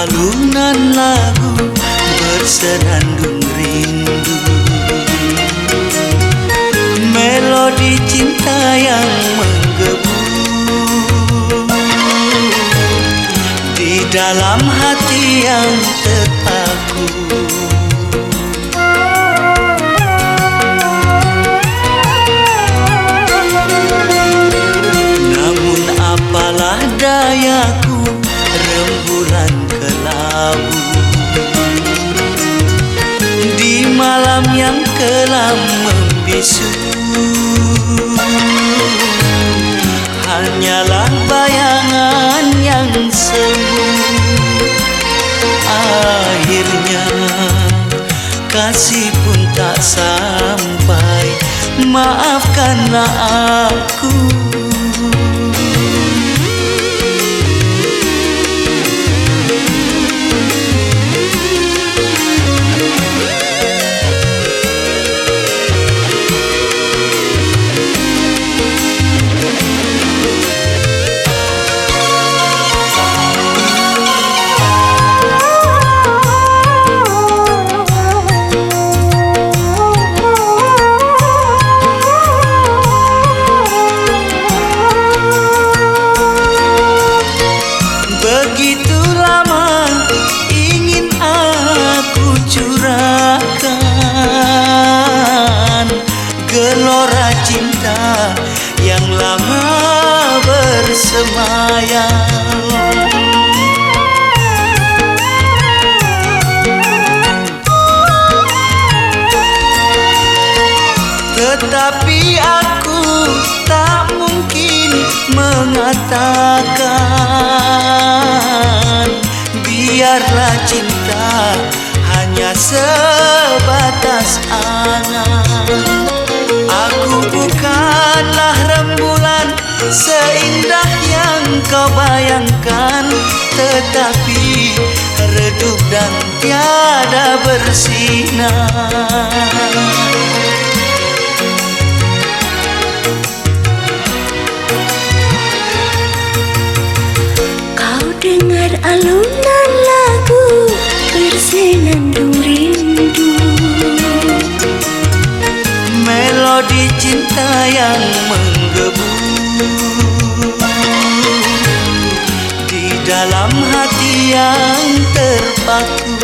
Alunan lagu bersenandung rindu. Melodi cinta yang menggebu. Di dalam hati yang ter kasih pun tak sampai. Maafkanlah aku Tetapi aku tak mungkin mengatakan Biarlah cinta hanya sebatas kau bayangkan Tetapi redup dan tiada bersinar. Kau dengar alunan lagu bersenandung rindu. Melodi cinta yang menggebu dalam hati yang terpaku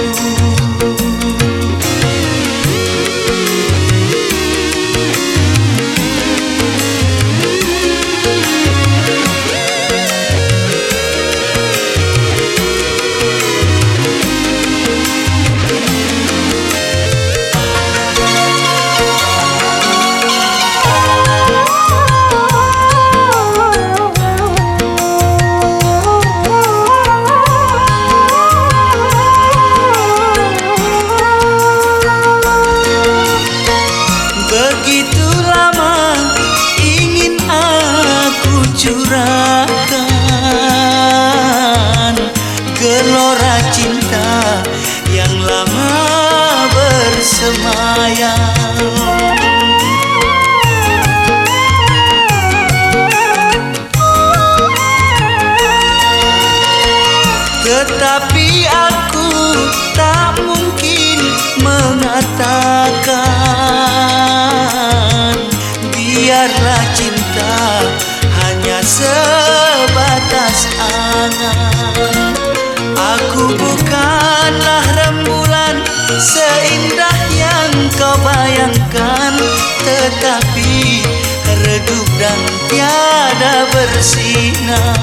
Tetapi aku tak mungkin mengatakan Biarlah cinta hanya sebatas angan. Aku bukanlah bayangkan Tetapi redup dan tiada bersinar.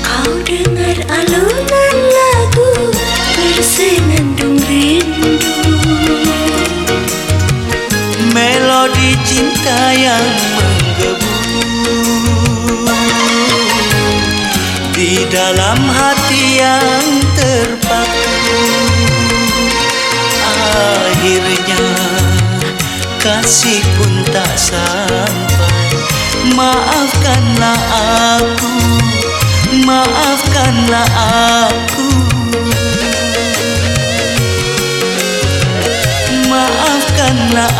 Kau dengar alunan lagu bersenandung rindu. Melodi cinta yang Di dalam hati yang terpaku. Akhirnya kasih pun tak sampai. Maafkanlah aku Maafkanlah aku. Maafkanlah